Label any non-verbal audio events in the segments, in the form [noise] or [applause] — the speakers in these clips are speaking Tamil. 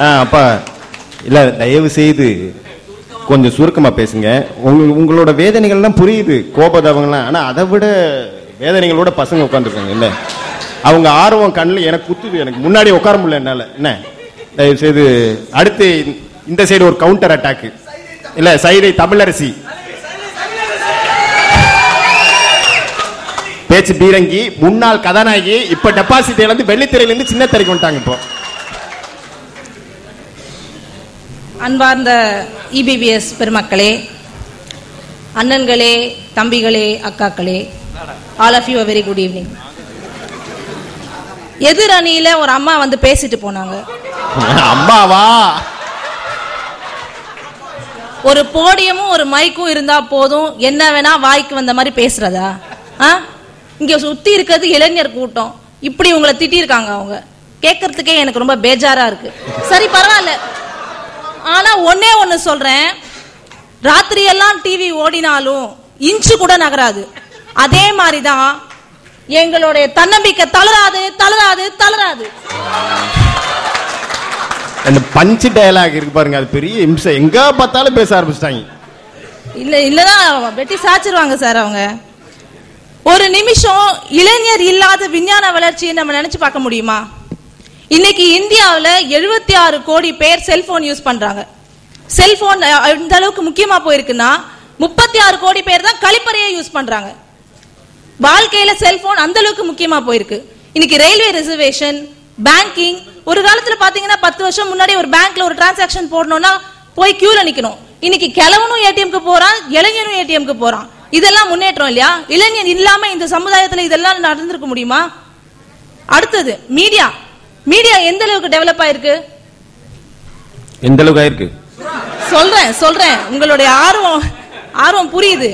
ஆ, அப்பா. இல்லை தயவு செய்து கொஞ்சம் சுருக்கமாக பேசுங்க. உங்க உங்களோட வேதனைகள்லாம் புரியுது கோபதாபங்கள்லாம் ஆனால் அதை விட வேதனைகளோட பசங்க உட்காந்துருக்காங்க இல்லை? அவங்க ஆர்வம் கண்ணில் எனக்கு குத்துது. எனக்கு முன்னாடி உட்கார முடியல என்னால். என்ன? தயவு செய்து அடுத்து இந்த சைடு ஒரு கவுண்டர் அட்டாக்கு இல்லை சைதை தமிழரசி. பேச்சு பீரங்கி முன்னாள் கதாநாயகி இப்ப டெபாசிட் இழந்து வெள்ளித்திரையில சின்ன திரைக்கு வந்துட்டாங்க இப்போ. அன்பார்ந்த இபிபிஎஸ் பெருமக்களே அண்ணன்களே தம்பிகளே அக்காக்களே all of you very good evening எதிர் அணியில ஒரு அம்மா வந்து பேசிட்டு போனாங்க. அம்மாவா? ஒரு போடியமும் ஒரு மைக்கும் இருந்தா போதும் என்ன வேணா வாய்க்கு வந்த மாதிரி பேசுறதா? இங்க சுத்தி இருக்கிறது இளைஞர் கூட்டம். இப்படி உங்களை திட்டிருக்காங்க அவங்க. கேட்கறதுக்கே எனக்கு ரொம்ப பேஜாரா இருக்கு. சரி பரவாயில்ல. ஆனா ஒன்னே ஒண்ணு சொல்றேன். ராத்திரி எல்லாம் டிவி ஓடினாலும் இன்ச்சு கூட நகராது. அதே மாதிரிதான் எங்களுடைய தன்னம்பிக்கை தளராது தளராது தளராது. அந்த பஞ்சு டயலாக் இருக்கு பாருங்க அது பெரிய இம்சை. எங்க பார்த்தாலும் பேச ஆரம்பிச்சிட்டாங்க. இல்ல இல்லதான் வெட்டி சாச்சிருவாங்க சார் அவங்க. ஒரு நிமிஷம் இளைஞர் இல்லாத விஞ்ஞான வளர்ச்சியை நம்ம நினைச்சு பார்க்க முடியுமா? இன்னைக்கு இந்தியாவில் எழுபத்தி ஆறு கோடி பேர் செல்போன் யூஸ் பண்றாங்க. செல்போன் இந்த அளவுக்கு முக்கியமா போயிருக்குன்னா முப்பத்தி ஆறு கோடி பேர் தான் கழிப்பறையை யூஸ் பண்றாங்க. வாழ்க்கையில செல்போன் அந்த அளவுக்கு முக்கியமா போயிருக்கு. இன்னைக்கு ரயில்வே ரிசர்வேஷன் பேங்கிங் ஒரு காலத்துல பாத்தீங்கன்னா பத்து வருஷம் முன்னாடி ஒரு பேங்க்ல ஒரு டிரான்சாக்ஷன் போடணும்னா போய் கியூல நிக்கணும். இன்னைக்கு கிழவனும் ஏடிஎம்க்கு போறான் இளைஞனும் ஏடிஎம்க்கு போறான். இதெல்லாம் முன்னேற்றம் இல்லையா? இளைஞன் இல்லாம இந்த சமுதாயத்துல இதெல்லாம் நடந்திருக்க முடியுமா? அடுத்தது மீடியா மீடியா எந்த அளவுக்கு டெவலப் ஆயிருக்கு? எந்த அளவுக்கு ஆயிருக்கு? சொல்றேன் சொல்றேன். உங்களுடைய ஆர்வம் ஆர்வம் புரியுது.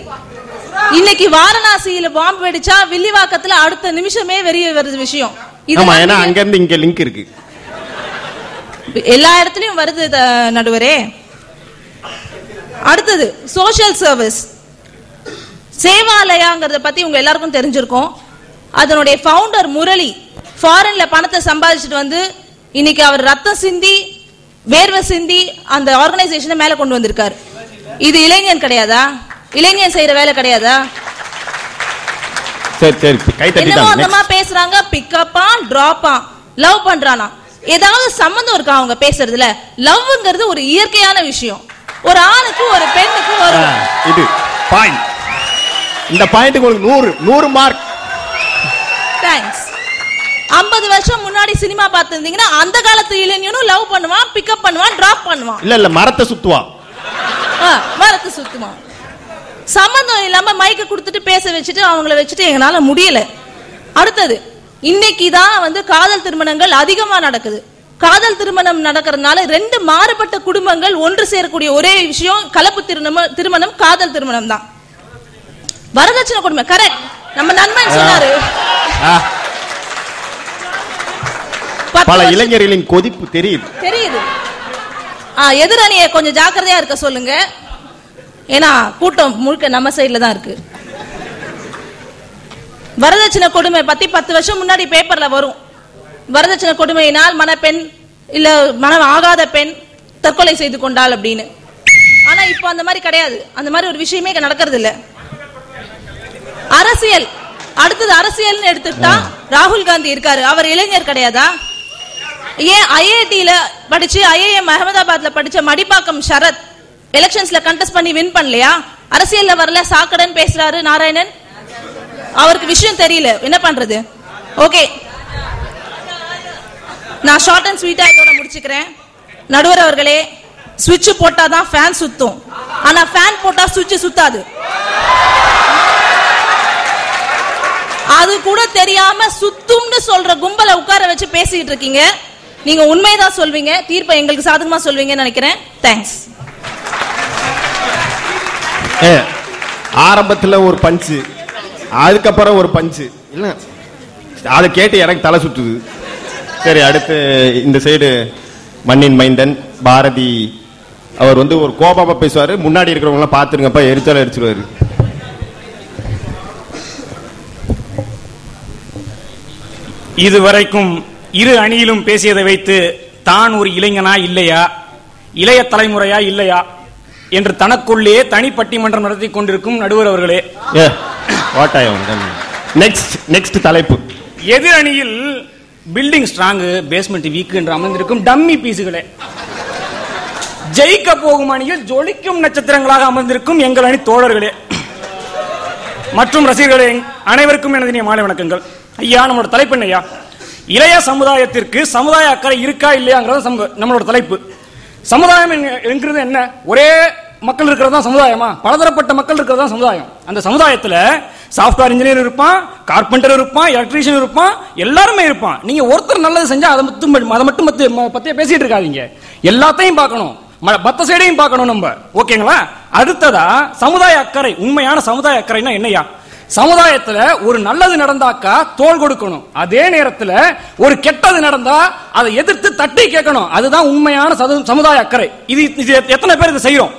இன்னைக்கு வாரணாசியில பாம்பு வெடிச்சா வில்லிவாக்கத்துல அடுத்த நிமிஷமே வெறிய வருது விஷயம். ஆமா ஏன்னா அங்க இருந்து இங்க லிங்க் இருக்கு. எல்லா இடத்துலயும் வருது நடுவரே. அடுத்தது சோஷியல் சர்வீஸ் சேவாலயாங்கிறத பத்தி உங்க எல்லாருக்கும் தெரிஞ்சிருக்கும். அதனுடைய ஃபவுண்டர் முரளி. ஃபாரின்ல பணத்தை சம்பாதிச்சுட்டு வந்து இன்னைக்கு அவர் ரத்தம் சிந்தி வேர்வை சிந்தி அந்த ஆர்கனைசேஷனை மேல கொண்டு வந்திருக்காரு. இது இளைஞன் கிடையாதா? இளைஞன் செய்யற வேலை கிடையாதா? என்னமோ பேசுறாங்க பிக்கப்பா டிராப்பா லவ் பண்றானா? ஏதாவது சம்மந்தம் இருக்கா அவங்க பேசுறதுல? லவ்ங்கிறது ஒரு இயற்கையான விஷயம். ஒரு ஆணுக்கு ஒரு பெண்ணுக்கு ஒரு. இது பாயிண்ட் இந்த பாயிண்ட்டுக்கு உங்களுக்கு நூறு நூறு மார்க் ஐம்பது வருஷம் முன்னாடி சினிமா பார்த்திருந்தீங்கன்னா அந்த காலத்து இளைஞனும் லவ் பண்ணுவான் பிக்கப் பண்ணுவான் டிராப் பண்ணுவான். இல்ல இல்ல மரத்தை சுத்துவா ஆ, மரத்து சுத்துவான். சம்பந்தம் இல்லாம மைக்க கொடுத்துட்டு பேச வச்சுட்டு அவங்கள வச்சுட்டு எங்களால முடியல. அடுத்தது இன்னைக்கு தான் வந்து காதல் திருமணங்கள் அதிகமா நடக்குது. காதல் திருமணம் நடக்கிறதுனால ரெண்டு மாறுபட்ட குடும்பங்கள் ஒன்று சேரக்கூடிய ஒரே விஷயம் கலப்பு திருமணம் திருமணம் காதல் திருமணம் தான். வரதட்சணை கொடுமை கரெக்ட் நம்ம நண்பன் சொன்னாரு. பல இளைஞர்களின் கொதிப்பு தெரியுது. தெரியுது. எதிரணியை கொஞ்சம் ஜாக்கிரதையா இருக்க சொல்லுங்க. ஏன்னா கூட்டம் முழுக்க நம்ம சைடுல தான் இருக்கு. வரதட்சணை கொடுமை பத்தி பத்து வருஷம் முன்னாடி பேப்பர்ல வரும். வரதட்சணை கொடுமையினால் மணப்பெண் இல்ல மனம் ஆகாத பெண் தற்கொலை செய்து கொண்டாள் அப்படின்னு. ஆனா இப்போ அந்த மாதிரி கிடையாது. அந்த மாதிரி ஒரு விஷயமே நடக்கிறது இல்ல அரசியல். அடுத்தது அரசியல்னு எடுத்துக்கிட்டா ராகுல் காந்தி இருக்காரு. அவர் இளைஞர் கிடையாதா? ஏன் ஐஐடியில படிச்சு ஐஏஎம் அகமதாபாத்ல படிச்ச மடிப்பாக்கம் சரத் எலெக்ஷன்ஸ்ல கண்டெஸ்ட் பண்ணி வின் பண்ணலையா? அரசியல்ல வரல சாக்கடன் பேசுறாரு நாராயணன். அவருக்கு விஷயம் தெரியல. என்ன பண்றது? ஓகே நான் ஷார்ட் அண்ட் ஸ்வீட்டா இதோட முடிச்சுக்கிறேன். நடுவர் அவர்களே சுவிட்ச் போட்டா தான் ஃபேன் சுத்தும். ஆனா ஃபேன் போட்டா சுவிட்ச் சுத்தாது. அது கூட தெரியாம சுத்தும்னு சொல்ற கும்பலை உட்கார வச்சு பேசிட்டு இருக்கீங்க. நீங்க உண்மைதான் சொல்வீங்க தீர்ப்பை எங்களுக்கு சாதகமா சொல்வீங்கன்னு நினைக்கிறேன். தேங்க்ஸ் ஏ, ஆரம்பத்துல ஒரு பஞ்சு அதுக்கப்புறம் ஒரு பஞ்சு இல்ல. அதை கேட்டு எனக்கு தலை சுத்துது. சரி அடுத்து இந்த சைடு மண்ணின் மைந்தன் பாரதி. அவர் வந்து ஒரு கோபாப்பா பேசுவாரு. முன்னாடி இருக்கிறவங்க எல்லாம் பாத்துருங்கப்பா எரிச்சாலும் எரிச்சிருவாரு. இதுவரைக்கும் இரு அணியிலும் பேசியதை வைத்து தான் ஒரு இளைஞனா இல்லையா? இளைய தலைமுறையா இல்லையா? என்று தனக்குள்ளே தனி பட்டிமன்றம் நடத்தி கொண்டிருக்கும் நடுவர் அவர்களே. நெக்ஸ்ட் நெக்ஸ்ட் தலைப்பு. எதிர் அணியில் பில்டிங் ஸ்ட்ராங் பேஸ்மெண்ட் வீக் என்று அமர்ந்திருக்கும் டம்மி பீஸுகளே ஜெயிக்க போகும் அணியில் ஜொலிக்கும் நட்சத்திரங்களாக அமர்ந்திருக்கும் எங்கள் அணி தோழர்களே. மற்றும் ரசிகர்களே அனைவருக்கும் எனது மாலை வணக்கங்கள். ஐயா நம்மளோட தலைப்பு என்ன ஐயா இளைய சமுதாயத்திற்கு சமுதாய அக்கறை இருக்கா இல்லையாங்கிறது நம்மளோட தலைப்பு. சமுதாயம் என்கிறது என்ன? ஒரே மக்கள் இருக்கிறது தான் சமுதாயமா? பலதரப்பட்ட மக்கள் இருக்கிறது தான் சமுதாயம். அந்த சமுதாயத்தில் சாஃப்ட்வேர் இன்ஜினியர் இருப்பான் கார்பெண்டர் இருப்பான் எலக்ட்ரீஷியன் இருப்பான் எல்லாருமே இருப்பான். நீங்க ஒருத்தர் நல்லது செஞ்சா அதை மட்டும் அதை மட்டும் பத்தி பத்தியே பேசிட்டு இருக்காதீங்க. எல்லாத்தையும் பார்க்கணும். ம- மத்த சைடையும் பார்க்கணும் நம்ம. ஓகேங்களா? அடுத்ததா சமுதாய அக்கறை. உண்மையான சமுதாய அக்கறைனா என்னையா? சமுதாயத்துல ஒரு நல்லது நடந்தாக்கா தோள் கொடுக்கணும். அதே நேரத்துல ஒரு கெட்டது நடந்தா அதை எதிர்த்து தட்டி கேட்கணும். அதுதான் உண்மையான சமுதாய அக்கறை. இது இது எத்தனை பேர் இதை செய்யறோம்?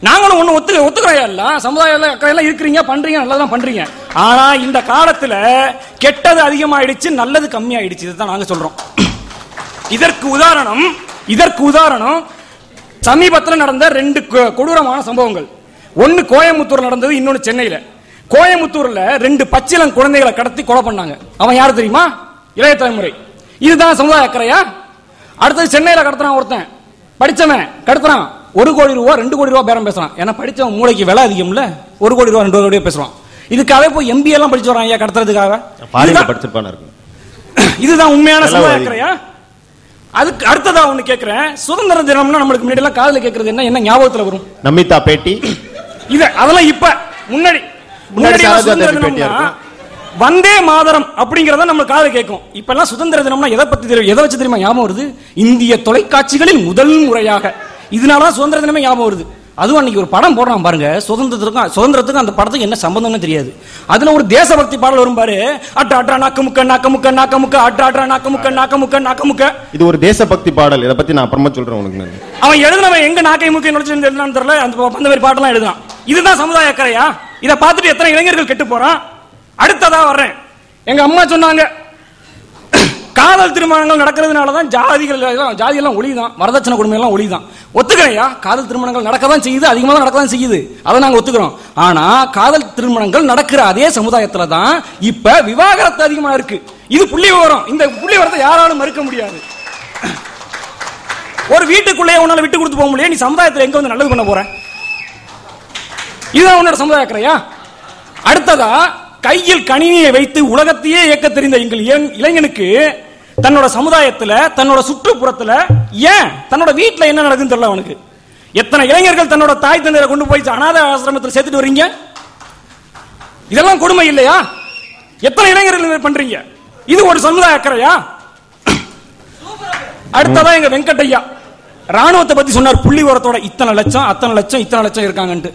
நாங்களும் ஒண்ணு ஒத்துக்க ஒத்துக்கிறோம் எல்லாம் சமுதாய அக்கறை எல்லாம் இருக்கிறீங்க பண்றீங்க நல்லதான் பண்றீங்க. ஆனா இந்த காலத்துல கெட்டது அதிகமாயிடுச்சு நல்லது கம்மியாயிடுச்சு. இதுதான் நாங்க சொல்றோம். இதற்கு உதாரணம் இதற்கு உதாரணம் சமீபத்தில் நடந்த ரெண்டு கொ- கொடூரமான சம்பவங்கள். ஒன்னு கோயம்புத்தூர் நடந்தது இன்னொன்னு சென்னையில. கோயம்புத்தூர்ல ரெண்டு பச்சிளம் குழந்தைகளை கடத்தி கொலை பண்ணாங்க. அவன் யாரு தெரியுமா? இளைய தலைமுறை. இதுதான் சமுதாய அக்கறையா? அடுத்தது சென்னையில கடத்துறான் ஒருத்தன். படிச்சவன் கடத்துறான். ஒரு கோடி ரூபா ரெண்டு கோடி ரூபா பேரம் பேசுறான். ஏன்னா படிச்சவன் மூளைக்கு விலை அதிகம்ல ஒரு கோடி ரூபா ரெண்டு கோடி பேசுறான் இதுக்காக போய் எம்பிஏ எல்லாம் படிச்சு வரான் ஐயா கடத்துறதுக்காக. [coughs] இதுதான்- உண்மையான சமுதாய. அக்கறையா? அதுக்கு அடுத்ததா ஒண்ணு கேக்குறேன். சுதந்திர தினம்னா நம்மளுக்கு முன்னாடி எல்லாம் காதுல கேக்குறது என்ன? என்ன ஞாபகத்துல வரும்? நமிதா பேட்டி. இது அதெல்லாம் இப்ப முன்னாடி. வந்தே மாதரம் அப்படிங்கறத நம்ம காதுல கேட்கும். இப்ப எல்லாம் சுதந்திர தினம்னா எதை பத்தி தெரியும்? எதை வச்சு தெரியுமா ஞாபகம் வருது? இந்திய தொலைக்காட்சிகளில் முதல் முறையாக. இதனால சுதந்திர தினமே ஞாபகம் வருது. அதுவும் அன்னைக்கு ஒரு படம் போடுறான் பாருங்க. சுதந்திரத்துக்கும் சுதந்திரத்துக்கும் அந்த படத்துக்கு என்ன சம்பந்தம்னு தெரியாது. அதுல ஒரு தேசபக்தி பாடல் வரும் பாரு. அட்ரா அட்ரா நாக்க முக்க நாக்க முக்க நாக்க முக்க அட்ரா அட்ரா நாக்க முக்க நாக்க முக்க நாக்க முக்க இது ஒரு தேசபக்தி பாடல். இதை பத்தி நான் அப்புறமா சொல்றேன் உனக்கு. அவன் எழுதினவன் எங்க நாக்கை முக்கை நுழைச்சு எழுதினான்னு தெரியல அந்த அந்த மாதிரி பாட்டெல்லாம் எழுதுனான் இதுதான் சமுதாய அக்கறையா? இதை பார்த்துட்டு எத்தனை இளைஞர்கள் கெட்டு போறான்? அடுத்ததா வர்றேன். எங்க அம்மா சொன்னாங்க காதல் திருமணங்கள் நடக்கிறதுனால தான் ஜாதிகள் எல்லாம் ஜாதி எல்லாம் ஒளிதான் வரதட்சணை கொடுமை எல்லாம் ஒளிதான். ஒத்துக்கிறையா காதல் திருமணங்கள் நடக்க தான் செய்யுது அதிகமாக தான் நடக்க தான் செய்யுது. அதை நாங்க ஒத்துக்கிறோம். ஆனா காதல் திருமணங்கள் நடக்கிற அதே சமுதாயத்துல தான் இப்ப விவாகரத்து அதிகமா இருக்கு. இது புள்ளி விவரம். இந்த புள்ளி விவரத்தை யாராலும் மறுக்க முடியாது. ஒரு வீட்டுக்குள்ளேயே உன்னால விட்டு கொடுத்து போக முடியாது நீ சமுதாயத்துல எங்க வந்து நல்லது பண்ண போறேன் இதுதான் உன்னோட சமுதாய அக்கறையா? அடுத்ததா கையில் கணினியை வைத்து உலகத்தையே இயக்க தெரிந்த எங்கள் இளைஞனுக்கு தன்னோட சமுதாயத்துல தன்னோட சுற்றுப்புறத்துல ஏன் தன்னோட வீட்டுல என்ன நடக்குதுன்னு தெரியல அவனுக்கு. எத்தனை இளைஞர்கள் தன்னோட தாய் தந்தையை கொண்டு போய் அனாதை ஆசிரமத்தில் சேர்த்துட்டு வரீங்க இதெல்லாம் கொடுமை இல்லையா? எத்தனை இளைஞர்கள் பண்றீங்க? இது ஒரு சமுதாய அக்கறையா? அடுத்ததான் எங்க வெங்கட்டையா ராணுவத்தை பத்தி சொன்னார் புள்ளி உரத்தோட இத்தனை லட்சம் அத்தனை லட்சம் இத்தனை லட்சம் இருக்காங்கன்ட்டு.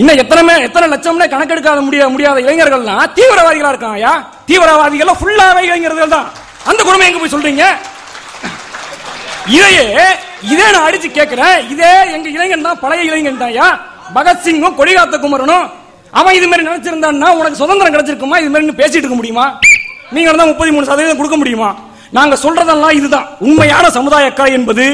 இன்னும் எத்தனை எத்தனை லட்சம்னே கணக்கெடுக்காத முடிய முடியாத இளைஞர்கள்லாம் தீவிரவாதிகளா இருக்காங்க தீவிரவாதிகள் ஃபுல்லாவே இளைஞர்கள் தான். அந்த குடும்பம் எங்க போய் சொல்றீங்க? இதையே இதே நான் அடிச்சு கேட்கிறேன் இதே எங்க இளைஞன் தான் பழைய இளைஞன் தான் ஐயா. பகத்சிங்கும் கொடிகாத்த குமரனும் அவன் இது மாதிரி நினைச்சிருந்தான்னா உனக்கு சுதந்திரம் கிடைச்சிருக்குமா? இது மாதிரி பேசிட்டு இருக்க முடியுமா? நீங்க தான் முப்பத்தி மூணு சதவீதம் கொடுக்க முடியுமா? நாங்க சொல்றதெல்லாம் இதுதான். உண்மையான சமுதாய அக்கறை என்பது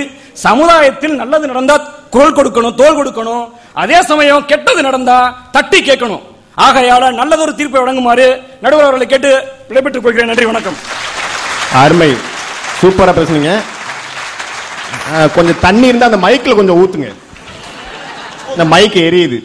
சமுதாயத்தில் நல்லது நடந்தா குரல் கொடுக்கணும் தோல் கொடுக்கணும். அதே சமயம் கெட்டது நடந்தா தட்டி கேட்கணும். ஆகையால நல்லதொரு தீர்ப்பை வழங்குமாறு நடுவர் அவர்களை கேட்டு விடைபெற்றுக் கொள்கிறேன். நன்றி வணக்கம். அருமை. சூப்பரா பேசுனீங்க. கொஞ்சம் தண்ணி இருந்தா அந்த மைக்ல கொஞ்சம் ஊத்துங்க. இந்த மைக் எரியுது.